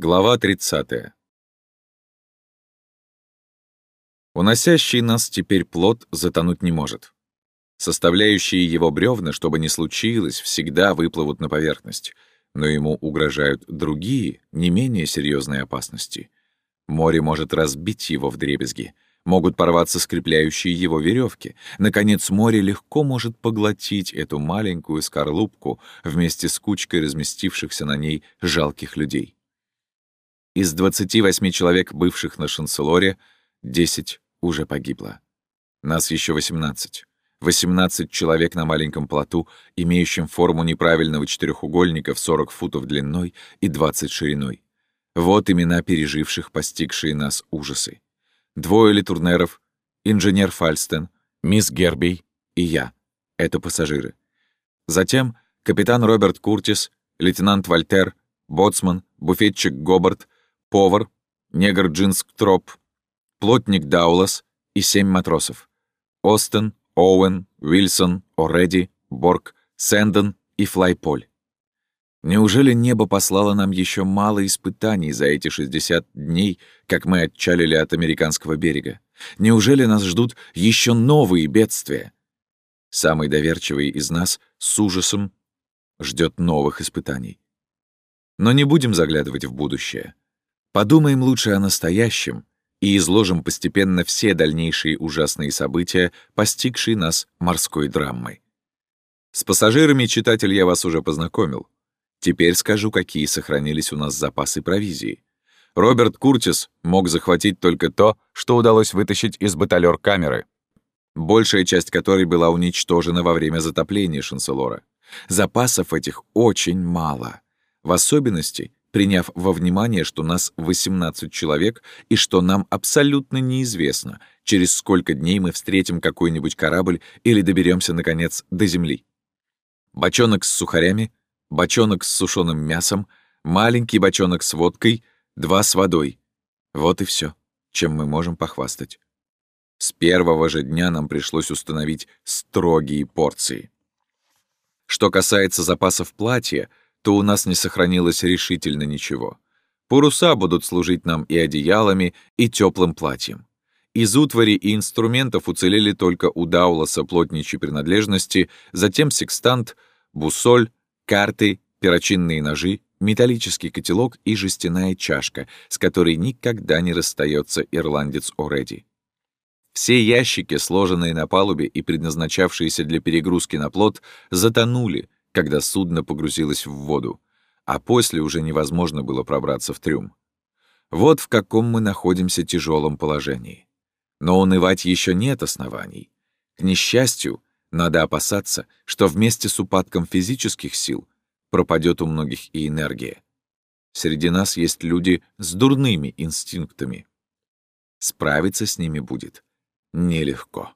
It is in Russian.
Глава 30. Уносящий нас теперь плод затонуть не может. Составляющие его бревна, чтобы не случилось, всегда выплывут на поверхность, но ему угрожают другие, не менее серьезные опасности. Море может разбить его вдребезги, могут порваться скрепляющие его веревки. Наконец, море легко может поглотить эту маленькую скорлупку вместе с кучкой разместившихся на ней жалких людей. Из 28 человек, бывших на Шанселоре, 10 уже погибло. Нас еще 18. 18 человек на маленьком плоту, имеющем форму неправильного четырехугольника в 40 футов длиной и 20 шириной. Вот имена переживших постигшие нас ужасы. Двое литурнеров, инженер Фальстен, мисс Гербей и я. Это пассажиры. Затем капитан Роберт Куртис, лейтенант Вольтер, боцман, буфетчик Гобарт, повар, негр Джинск Троп, плотник Даулас и семь матросов. Остен, Оуэн, Уилсон, О'Редди, Борг, Сэндон и Флайполь. Неужели небо послало нам еще мало испытаний за эти 60 дней, как мы отчалили от американского берега? Неужели нас ждут еще новые бедствия? Самый доверчивый из нас с ужасом ждет новых испытаний. Но не будем заглядывать в будущее. Подумаем лучше о настоящем и изложим постепенно все дальнейшие ужасные события, постигшие нас морской драмой. С пассажирами, читатель, я вас уже познакомил. Теперь скажу, какие сохранились у нас запасы провизии. Роберт Куртис мог захватить только то, что удалось вытащить из баталер-камеры, большая часть которой была уничтожена во время затопления Шанселора. Запасов этих очень мало. В особенности приняв во внимание, что нас 18 человек и что нам абсолютно неизвестно, через сколько дней мы встретим какой-нибудь корабль или доберемся наконец, до земли. Бочонок с сухарями, бочонок с сушеным мясом, маленький бочонок с водкой, два с водой. Вот и все, чем мы можем похвастать. С первого же дня нам пришлось установить строгие порции. Что касается запасов платья, то у нас не сохранилось решительно ничего. Паруса будут служить нам и одеялами, и теплым платьем. Из утвари и инструментов уцелели только у Дауласа плотничьи принадлежности, затем секстант, бусоль, карты, перочинные ножи, металлический котелок и жестяная чашка, с которой никогда не расстается ирландец О'Редди. Все ящики, сложенные на палубе и предназначавшиеся для перегрузки на плот, затонули, когда судно погрузилось в воду, а после уже невозможно было пробраться в трюм. Вот в каком мы находимся тяжелом положении. Но унывать еще нет оснований. К несчастью, надо опасаться, что вместе с упадком физических сил пропадет у многих и энергия. Среди нас есть люди с дурными инстинктами. Справиться с ними будет нелегко.